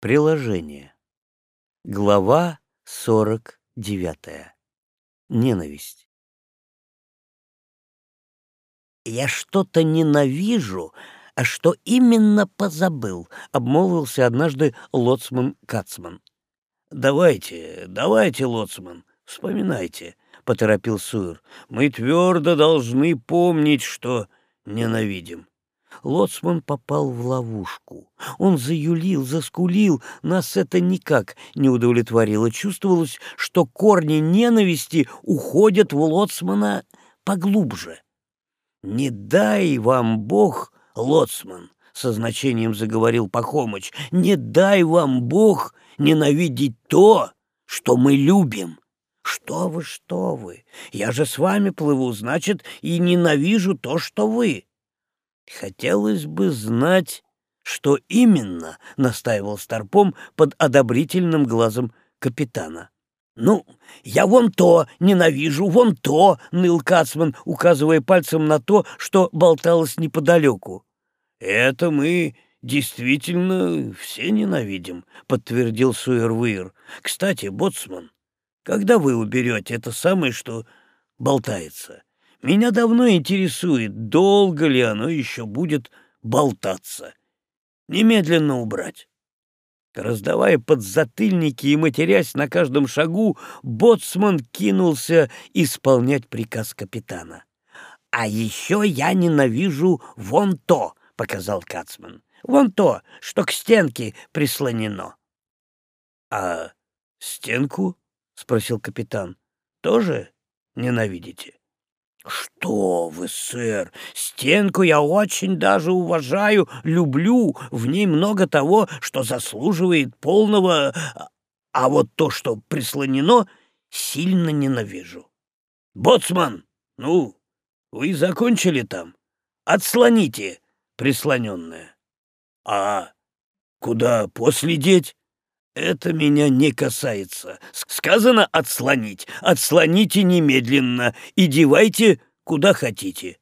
Приложение. Глава 49. Ненависть. «Я что-то ненавижу, а что именно позабыл», — обмолвился однажды лоцман Кацман. «Давайте, давайте, лоцман, вспоминайте», — поторопил Суэр. «Мы твердо должны помнить, что ненавидим. Лоцман попал в ловушку. Он заюлил, заскулил, нас это никак не удовлетворило. Чувствовалось, что корни ненависти уходят в Лоцмана поглубже. «Не дай вам Бог, Лоцман!» — со значением заговорил Пахомыч. «Не дай вам Бог ненавидеть то, что мы любим!» «Что вы, что вы! Я же с вами плыву, значит, и ненавижу то, что вы!» «Хотелось бы знать, что именно», — настаивал Старпом под одобрительным глазом капитана. «Ну, я вон то ненавижу, вон то!» — ныл Кацман, указывая пальцем на то, что болталось неподалеку. «Это мы действительно все ненавидим», — подтвердил Суэрвир. «Кстати, боцман, когда вы уберете это самое, что болтается?» Меня давно интересует, долго ли оно еще будет болтаться. Немедленно убрать. Раздавая подзатыльники и матерясь на каждом шагу, боцман кинулся исполнять приказ капитана. — А еще я ненавижу вон то, — показал Кацман. — Вон то, что к стенке прислонено. — А стенку? — спросил капитан. — Тоже ненавидите? «Что вы, сэр, стенку я очень даже уважаю, люблю, в ней много того, что заслуживает полного, а вот то, что прислонено, сильно ненавижу. Боцман, ну, вы закончили там? Отслоните прислоненное. А куда после деть? Это меня не касается. Сказано отслонить. Отслоните немедленно и девайте куда хотите.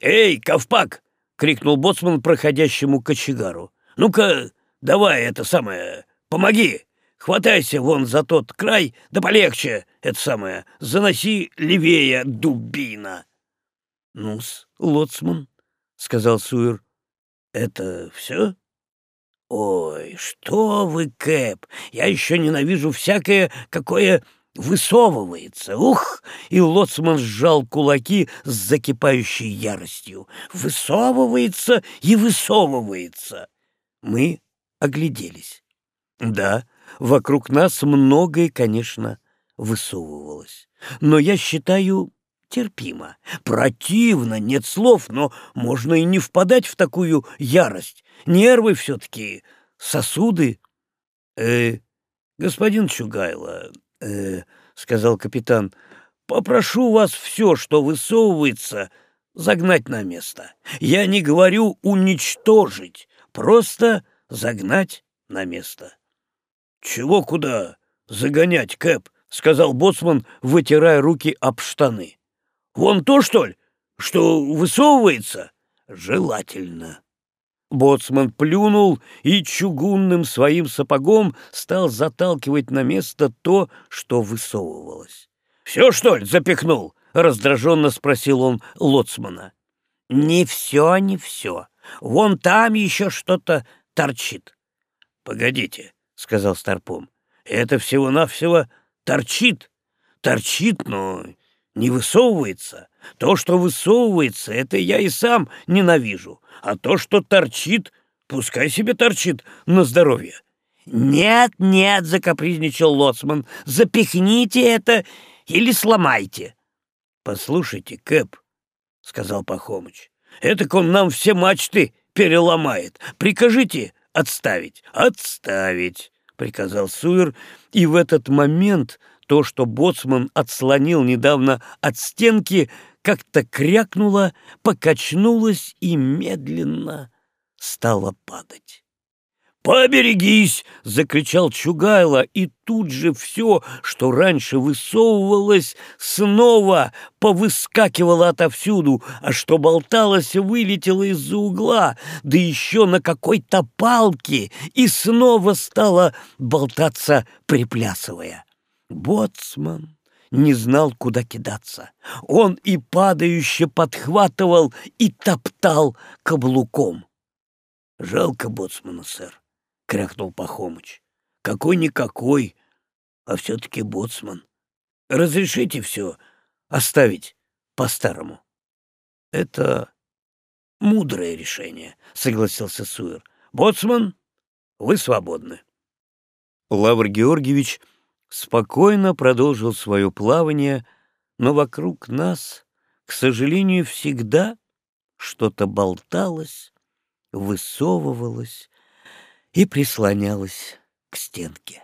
Эй, Ковпак! крикнул боцман проходящему кочегару. Ну-ка, давай это самое, помоги. Хватайся вон за тот край, да полегче, это самое, заноси левее, дубина. Ну-с, лоцман, сказал Суир. Это все? «Ой, что вы, Кэп, я еще ненавижу всякое, какое высовывается. Ух!» И лоцман сжал кулаки с закипающей яростью. «Высовывается и высовывается!» Мы огляделись. Да, вокруг нас многое, конечно, высовывалось. Но я считаю терпимо. Противно, нет слов, но можно и не впадать в такую ярость. Нервы все-таки, сосуды. Э, господин Чугайло, э, сказал капитан, попрошу вас все, что высовывается, загнать на место. Я не говорю уничтожить, просто загнать на место. Чего куда загонять, Кэп? сказал боцман, вытирая руки об штаны. Вон то, что ли, что высовывается? Желательно. Боцман плюнул и чугунным своим сапогом стал заталкивать на место то, что высовывалось. «Все, что ли, запихнул?» — раздраженно спросил он лоцмана. «Не все, не все. Вон там еще что-то торчит». «Погодите», — сказал Старпом, — «это всего-навсего торчит. Торчит, но не высовывается. То, что высовывается, это я и сам ненавижу, а то, что торчит, пускай себе торчит на здоровье. «Нет, нет», — закапризничал Лоцман, — «запихните это или сломайте». «Послушайте, Кэп», — сказал Пахомыч, — «это он нам все мачты переломает. Прикажите отставить». «Отставить», — приказал Суэр, и в этот момент то, что боцман отслонил недавно от стенки, как-то крякнуло, покачнулось и медленно стало падать. «Поберегись!» — закричал Чугайло, и тут же все, что раньше высовывалось, снова повыскакивало отовсюду, а что болталось, вылетело из-за угла, да еще на какой-то палке, и снова стало болтаться, приплясывая. Боцман не знал, куда кидаться. Он и падающе подхватывал, и топтал каблуком. «Жалко боцмана, сэр», — крякнул Пахомыч. «Какой-никакой, а все-таки боцман. Разрешите все оставить по-старому?» «Это мудрое решение», — согласился Суэр. «Боцман, вы свободны». Лавр Георгиевич спокойно продолжил свое плавание, но вокруг нас, к сожалению, всегда что-то болталось, высовывалось, и прислонялась к стенке.